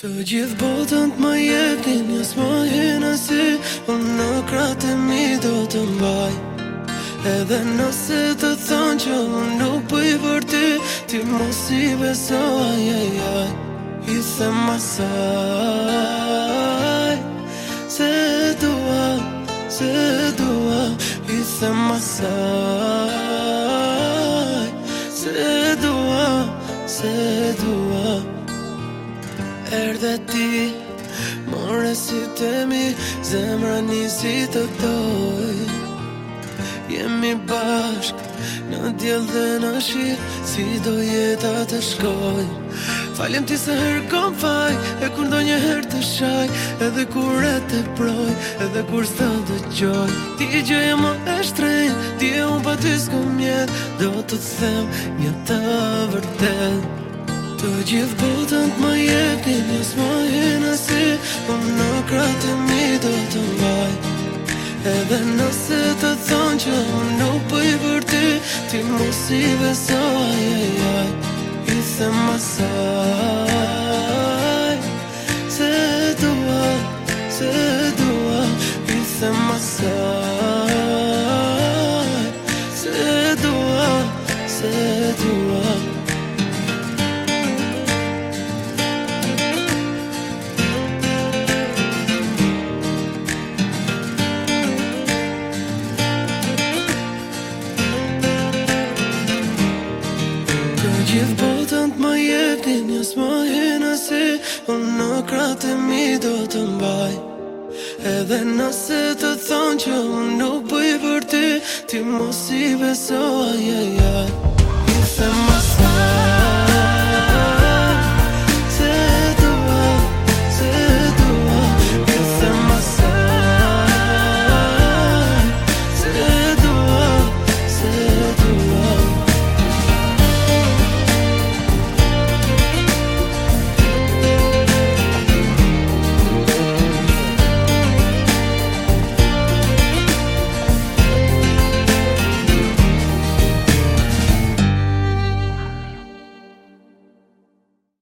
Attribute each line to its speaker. Speaker 1: Të gjithë botën të më jetin, njës më hinë si Unë në kratë e mi do të mbaj Edhe nëse të thonë që unë nuk pëj vërti Ti mos i beso aje jaj I se masaj Se dua, se dua I se masaj erdhe ti more si temi Zemra një si të këtoj Jemi bashk Në djel dhe në shi Si do jeta të shkoj Falem ti se herë kom faj E kur do një herë të shaj Edhe kur e të proj Edhe kur së të qoj Ti gjë e më e Ti e unë pa ty s'ko mjet Do të të them një të vërtet Të gjithë botën të më jepni Njës më hinë Nësi Po në kratë e mi do të mbaj Edhe nëse të thonë që Unë në pëjë i për ti Ti mos i besoj gjithë botën të më jepni Një më hinë si Unë në kratë e mi do të mbaj Edhe nëse të thonë që unë nuk bëj për ti Ti mos i beso, aja, aja